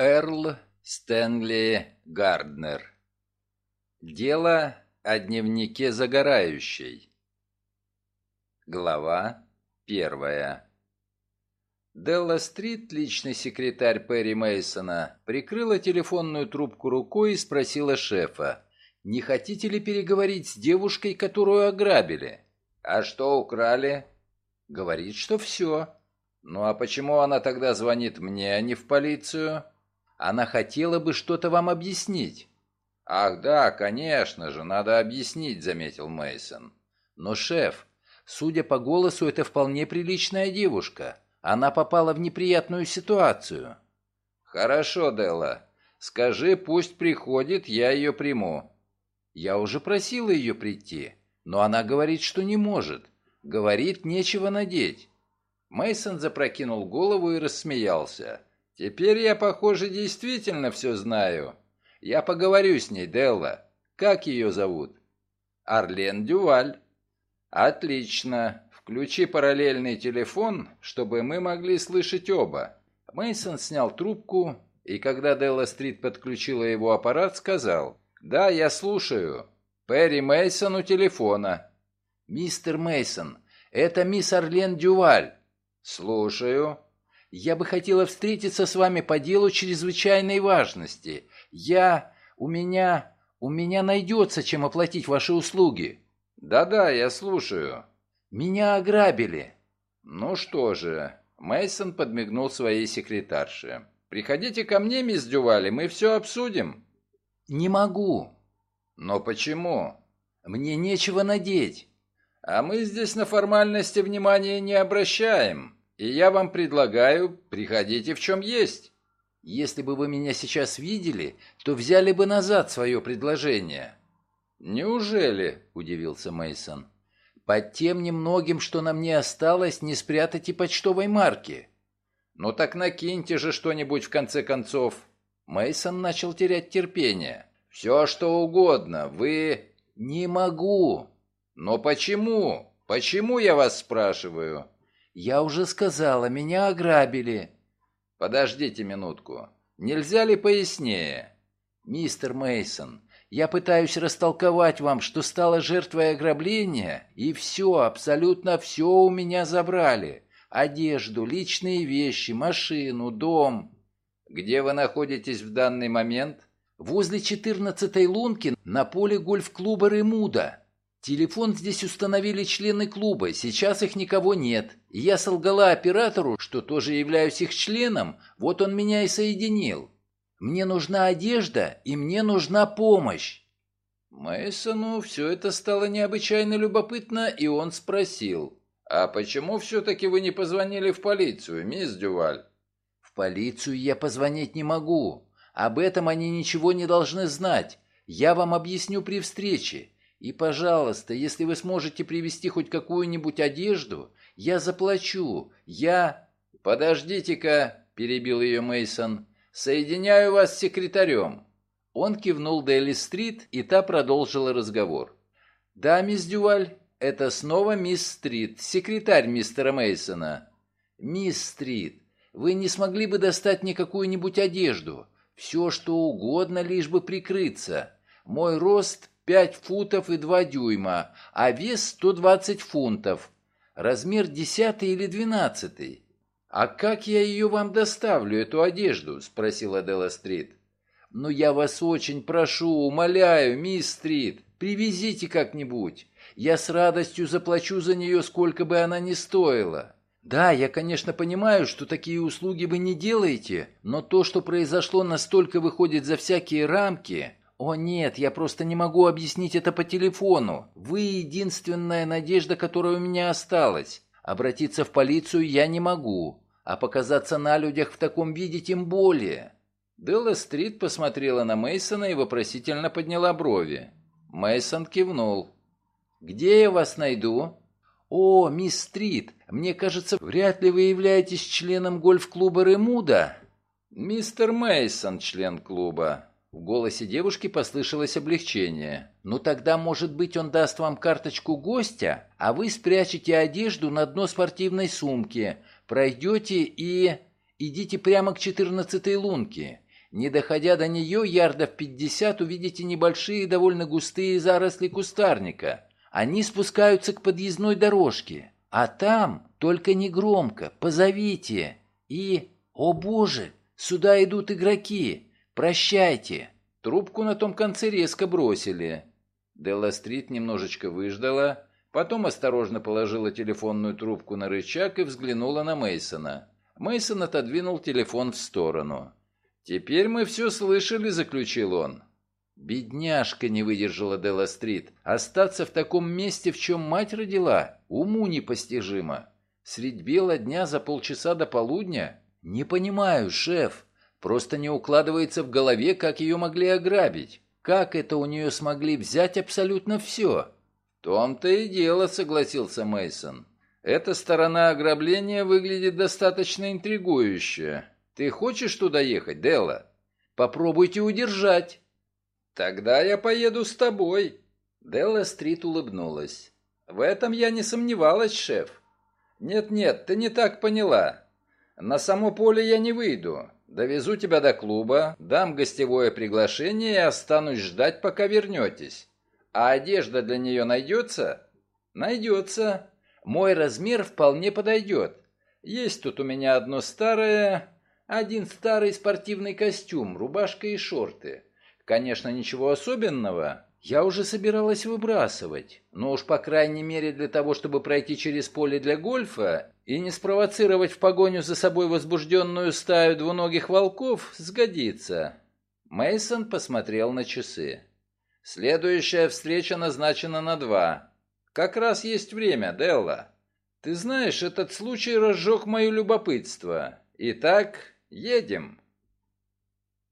Эрл Стэнли Гарднер. Дело о дневнике загорающей. Глава первая. Делла Стрит, личный секретарь Перри Мейсона, прикрыла телефонную трубку рукой и спросила шефа, «Не хотите ли переговорить с девушкой, которую ограбили?» «А что украли?» «Говорит, что все». «Ну а почему она тогда звонит мне, а не в полицию?» «Она хотела бы что-то вам объяснить». «Ах да, конечно же, надо объяснить», — заметил Мейсон. «Но, шеф, судя по голосу, это вполне приличная девушка. Она попала в неприятную ситуацию». «Хорошо, Делла. Скажи, пусть приходит, я ее приму». «Я уже просила ее прийти, но она говорит, что не может. Говорит, нечего надеть». Мейсон запрокинул голову и рассмеялся. «Теперь я, похоже, действительно все знаю. Я поговорю с ней, Делла. Как ее зовут?» «Арлен Дюваль». «Отлично. Включи параллельный телефон, чтобы мы могли слышать оба». Мейсон снял трубку, и когда Делла Стрит подключила его аппарат, сказал, «Да, я слушаю. Перри Мейсон у телефона». «Мистер Мейсон, это мисс Арлен Дюваль». «Слушаю». «Я бы хотела встретиться с вами по делу чрезвычайной важности. Я... У меня... У меня найдется, чем оплатить ваши услуги». «Да-да, я слушаю». «Меня ограбили». «Ну что же...» Мейсон подмигнул своей секретарше. «Приходите ко мне, мисс Дювали, мы все обсудим». «Не могу». «Но почему?» «Мне нечего надеть». «А мы здесь на формальности внимания не обращаем, и я вам предлагаю, приходите в чем есть». «Если бы вы меня сейчас видели, то взяли бы назад свое предложение». «Неужели?» – удивился Мейсон. Под тем немногим, что на мне осталось, не спрятать и почтовой марки. Ну так накиньте же что-нибудь в конце концов. Мейсон начал терять терпение. Все что угодно, вы... Не могу. Но почему? Почему, я вас спрашиваю? Я уже сказала, меня ограбили. Подождите минутку. Нельзя ли пояснее? Мистер Мейсон, я пытаюсь растолковать вам, что стала жертвой ограбления, и все, абсолютно все у меня забрали. Одежду, личные вещи, машину, дом. Где вы находитесь в данный момент? Возле 14-й лунки на поле гольф-клуба Ремуда. Телефон здесь установили члены клуба, сейчас их никого нет. Я солгала оператору, что тоже являюсь их членом, вот он меня и соединил. Мне нужна одежда, и мне нужна помощь. Мейсону все это стало необычайно любопытно, и он спросил, «А почему все-таки вы не позвонили в полицию, мисс Дюваль?» «В полицию я позвонить не могу. Об этом они ничего не должны знать. Я вам объясню при встрече. И, пожалуйста, если вы сможете привезти хоть какую-нибудь одежду, я заплачу. Я...» «Подождите-ка», — перебил ее Мейсон. «Соединяю вас с секретарем». Он кивнул Дели Стрит, и та продолжила разговор. «Да, мисс Дюваль, это снова мисс Стрит, секретарь мистера Мейсона. «Мисс Стрит, вы не смогли бы достать мне какую-нибудь одежду? Все, что угодно, лишь бы прикрыться. Мой рост пять футов и два дюйма, а вес сто двадцать фунтов. Размер десятый или двенадцатый. «А как я ее вам доставлю, эту одежду?» – спросила Делла Стрит. «Ну, я вас очень прошу, умоляю, мисс Стрит, привезите как-нибудь. Я с радостью заплачу за нее, сколько бы она ни стоила». «Да, я, конечно, понимаю, что такие услуги вы не делаете, но то, что произошло, настолько выходит за всякие рамки. О нет, я просто не могу объяснить это по телефону. Вы единственная надежда, которая у меня осталась. Обратиться в полицию я не могу, а показаться на людях в таком виде тем более. Делла Стрит посмотрела на Мейсона и вопросительно подняла брови. Мейсон кивнул. «Где я вас найду?» «О, мисс Стрит, мне кажется, вряд ли вы являетесь членом гольф-клуба Ремуда». «Мистер Мейсон, член клуба», в голосе девушки послышалось облегчение. «Ну тогда, может быть, он даст вам карточку гостя, а вы спрячете одежду на дно спортивной сумки, пройдете и... идите прямо к четырнадцатой лунке. Не доходя до нее, ярдов пятьдесят увидите небольшие довольно густые заросли кустарника. Они спускаются к подъездной дорожке. А там, только не громко, позовите. И, о боже, сюда идут игроки. Прощайте. Трубку на том конце резко бросили. Делла Стрит немножечко выждала, потом осторожно положила телефонную трубку на рычаг и взглянула на Мейсона. Мейсон отодвинул телефон в сторону. «Теперь мы все слышали», — заключил он. Бедняжка не выдержала Делла Стрит. Остаться в таком месте, в чем мать родила, уму непостижимо. Средь бела дня за полчаса до полудня? Не понимаю, шеф. Просто не укладывается в голове, как ее могли ограбить. Как это у нее смогли взять абсолютно все? В том-то и дело, согласился Мейсон. Эта сторона ограбления выглядит достаточно интригующе. Ты хочешь туда ехать, Делла? Попробуйте удержать. Тогда я поеду с тобой. Делла Стрит улыбнулась. В этом я не сомневалась, шеф. Нет-нет, ты не так поняла. На само поле я не выйду. Довезу тебя до клуба, дам гостевое приглашение и останусь ждать, пока вернетесь. А одежда для нее найдется? Найдется. Мой размер вполне подойдет. Есть тут у меня одно старое... Один старый спортивный костюм, рубашка и шорты. Конечно, ничего особенного. Я уже собиралась выбрасывать. Но уж по крайней мере для того, чтобы пройти через поле для гольфа и не спровоцировать в погоню за собой возбужденную стаю двуногих волков, сгодится. Мейсон посмотрел на часы. Следующая встреча назначена на два. Как раз есть время, Делла. Ты знаешь, этот случай разжег мое любопытство. Итак, едем.